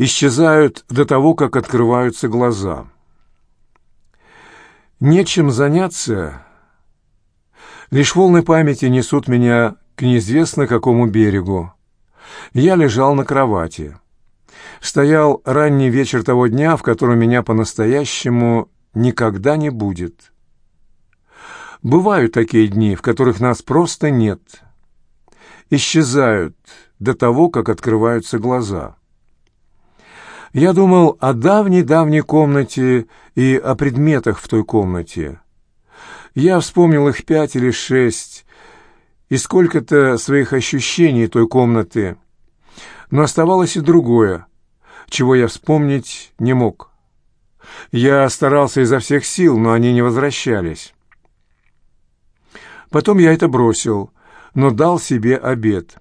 исчезают до того, как открываются глаза. Нечем заняться, лишь волны памяти несут меня к неизвестно какому берегу. Я лежал на кровати. Стоял ранний вечер того дня, в котором меня по-настоящему никогда не будет. Бывают такие дни, в которых нас просто нет. Исчезают до того, как открываются глаза. Я думал о давней-давней комнате и о предметах в той комнате. Я вспомнил их пять или шесть, и сколько-то своих ощущений той комнаты. Но оставалось и другое, чего я вспомнить не мог. Я старался изо всех сил, но они не возвращались. Потом я это бросил, но дал себе обед.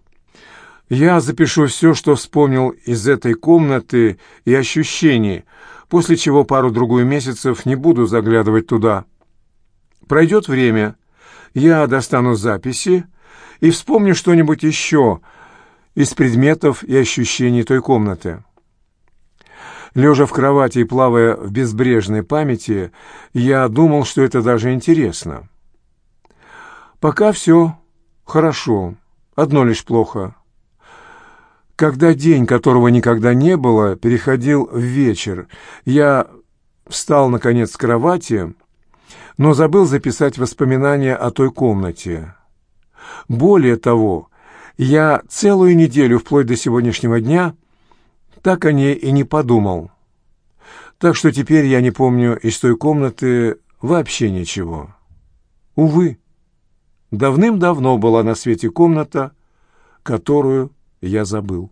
Я запишу все, что вспомнил из этой комнаты и ощущений, после чего пару-другую месяцев не буду заглядывать туда. Пройдет время, я достану записи и вспомню что-нибудь еще из предметов и ощущений той комнаты. Лежа в кровати и плавая в безбрежной памяти, я думал, что это даже интересно. Пока все хорошо, одно лишь плохо. Когда день, которого никогда не было, переходил в вечер, я встал, наконец, с кровати, но забыл записать воспоминания о той комнате. Более того, я целую неделю, вплоть до сегодняшнего дня, так о ней и не подумал. Так что теперь я не помню из той комнаты вообще ничего. Увы. Давным-давно была на свете комната, которую я забыл.